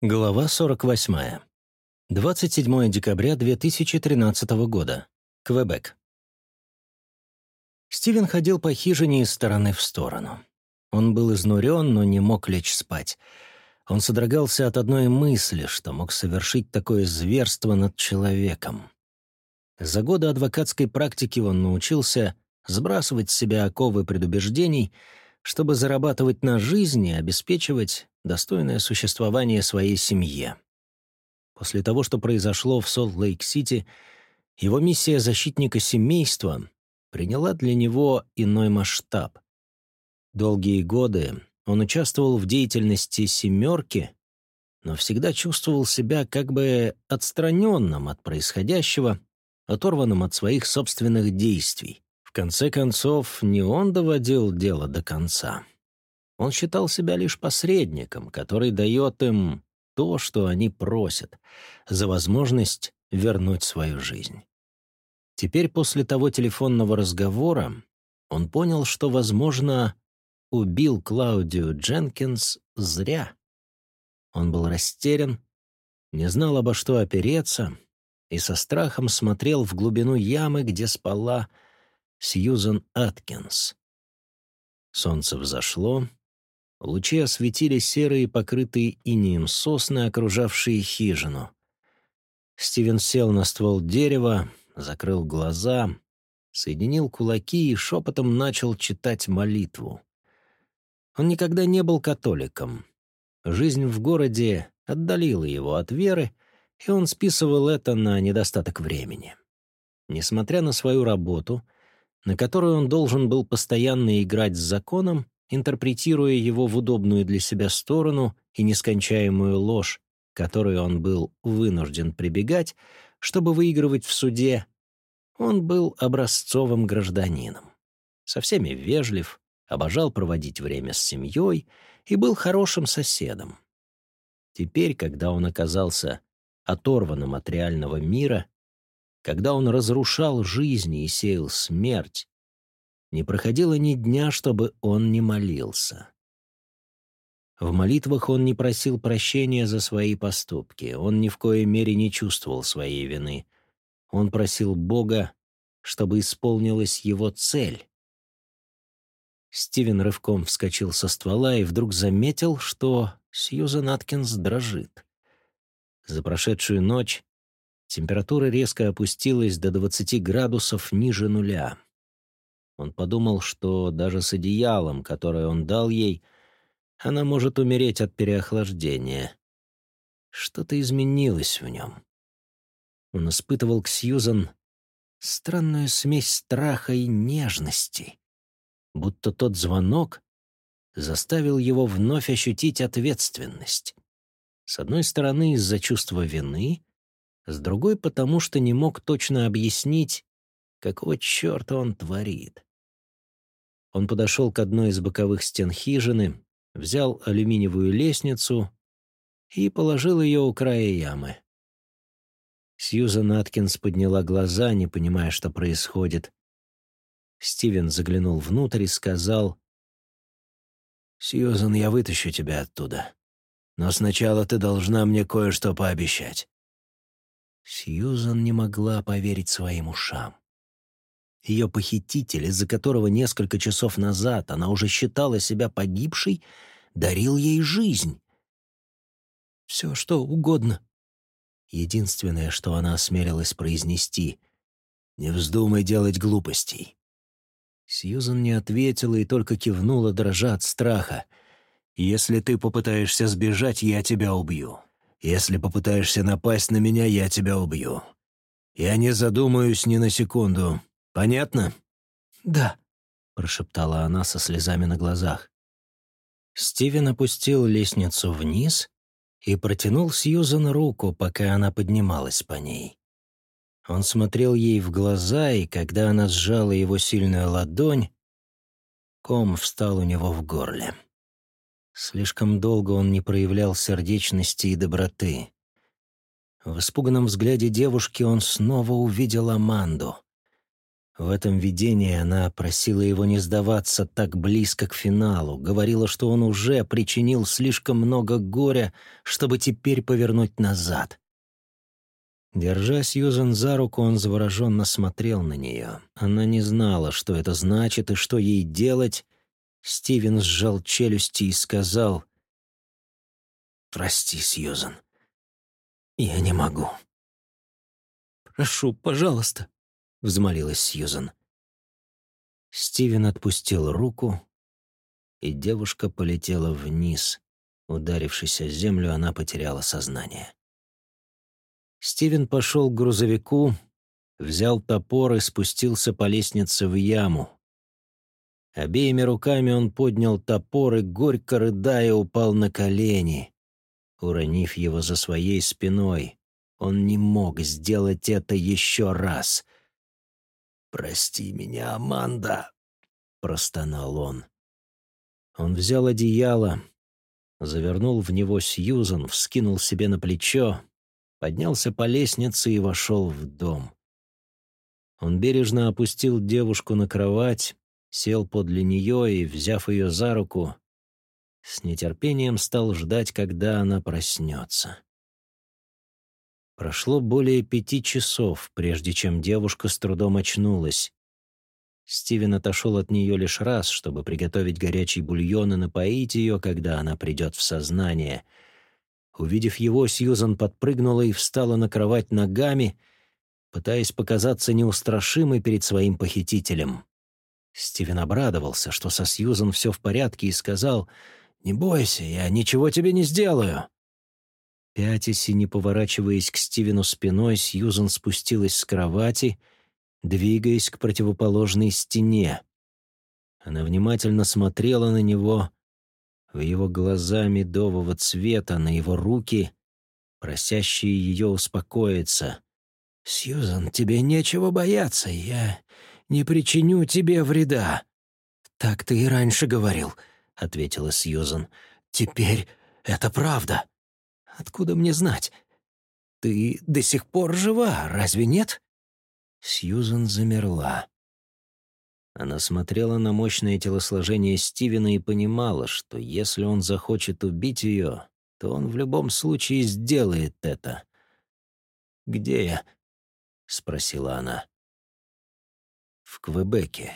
Глава 48. 27 декабря 2013 года. Квебек. Стивен ходил по хижине из стороны в сторону. Он был изнурен, но не мог лечь спать. Он содрогался от одной мысли, что мог совершить такое зверство над человеком. За годы адвокатской практики он научился сбрасывать с себя оковы предубеждений, чтобы зарабатывать на жизнь и обеспечивать достойное существование своей семье. После того, что произошло в Солт-Лейк-Сити, его миссия защитника семейства приняла для него иной масштаб. Долгие годы он участвовал в деятельности «семерки», но всегда чувствовал себя как бы отстраненным от происходящего, оторванным от своих собственных действий. В конце концов, не он доводил дело до конца. Он считал себя лишь посредником, который дает им то, что они просят, за возможность вернуть свою жизнь. Теперь после того телефонного разговора он понял, что, возможно, убил Клаудию Дженкинс зря. Он был растерян, не знал, обо что опереться, и со страхом смотрел в глубину ямы, где спала Сьюзен Аткинс. Солнце взошло, Лучи осветили серые, покрытые инеем сосны, окружавшие хижину. Стивен сел на ствол дерева, закрыл глаза, соединил кулаки и шепотом начал читать молитву. Он никогда не был католиком. Жизнь в городе отдалила его от веры, и он списывал это на недостаток времени. Несмотря на свою работу, на которую он должен был постоянно играть с законом, интерпретируя его в удобную для себя сторону и нескончаемую ложь, которую он был вынужден прибегать, чтобы выигрывать в суде, он был образцовым гражданином. Со всеми вежлив, обожал проводить время с семьей и был хорошим соседом. Теперь, когда он оказался оторванным от реального мира, когда он разрушал жизни и сеял смерть, не проходило ни дня, чтобы он не молился. В молитвах он не просил прощения за свои поступки, он ни в коей мере не чувствовал своей вины. Он просил Бога, чтобы исполнилась его цель. Стивен рывком вскочил со ствола и вдруг заметил, что Сьюзен Аткинс дрожит. За прошедшую ночь температура резко опустилась до 20 градусов ниже нуля. Он подумал, что даже с одеялом, которое он дал ей, она может умереть от переохлаждения. Что-то изменилось в нем. Он испытывал к Сьюзан странную смесь страха и нежности, будто тот звонок заставил его вновь ощутить ответственность. С одной стороны, из-за чувства вины, с другой — потому что не мог точно объяснить, какого черта он творит. Он подошел к одной из боковых стен хижины, взял алюминиевую лестницу и положил ее у края ямы. Сьюзан Аткинс подняла глаза, не понимая, что происходит. Стивен заглянул внутрь и сказал, «Сьюзан, я вытащу тебя оттуда. Но сначала ты должна мне кое-что пообещать». Сьюзан не могла поверить своим ушам. Ее похититель, из-за которого несколько часов назад она уже считала себя погибшей, дарил ей жизнь. «Все, что угодно». Единственное, что она осмелилась произнести — «Не вздумай делать глупостей». Сьюзан не ответила и только кивнула, дрожа от страха. «Если ты попытаешься сбежать, я тебя убью. Если попытаешься напасть на меня, я тебя убью. Я не задумаюсь ни на секунду. Понятно?» «Да», — прошептала она со слезами на глазах. Стивен опустил лестницу вниз и протянул Сьюзан руку, пока она поднималась по ней. Он смотрел ей в глаза, и когда она сжала его сильную ладонь, ком встал у него в горле. Слишком долго он не проявлял сердечности и доброты. В испуганном взгляде девушки он снова увидел Аманду. В этом видении она просила его не сдаваться так близко к финалу, говорила, что он уже причинил слишком много горя, чтобы теперь повернуть назад. Держа Сьюзен за руку, он завороженно смотрел на нее. Она не знала, что это значит и что ей делать. Стивен сжал челюсти и сказал, «Прости, Сьюзен, я не могу». «Прошу, пожалуйста», — взмолилась Сьюзан. Стивен отпустил руку, и девушка полетела вниз. Ударившись о землю, она потеряла сознание. Стивен пошел к грузовику, взял топор и спустился по лестнице в яму. Обеими руками он поднял топор и, горько рыдая, упал на колени, уронив его за своей спиной. Он не мог сделать это еще раз — «Прости меня, Аманда!» — простонал он. Он взял одеяло, завернул в него Сьюзан, вскинул себе на плечо, поднялся по лестнице и вошел в дом. Он бережно опустил девушку на кровать, сел подле нее и, взяв ее за руку, с нетерпением стал ждать, когда она проснется. Прошло более пяти часов, прежде чем девушка с трудом очнулась. Стивен отошел от нее лишь раз, чтобы приготовить горячий бульон и напоить ее, когда она придет в сознание. Увидев его, Сьюзан подпрыгнула и встала на кровать ногами, пытаясь показаться неустрашимой перед своим похитителем. Стивен обрадовался, что со Сьюзан все в порядке, и сказал, «Не бойся, я ничего тебе не сделаю». Пятясь и не поворачиваясь к Стивену спиной, Сьюзан спустилась с кровати, двигаясь к противоположной стене. Она внимательно смотрела на него, в его глаза медового цвета, на его руки, просящие ее успокоиться. «Сьюзан, тебе нечего бояться, я не причиню тебе вреда». «Так ты и раньше говорил», — ответила Сьюзан. «Теперь это правда». Откуда мне знать? Ты до сих пор жива, разве нет?» Сьюзан замерла. Она смотрела на мощное телосложение Стивена и понимала, что если он захочет убить ее, то он в любом случае сделает это. «Где я?» — спросила она. «В Квебеке»,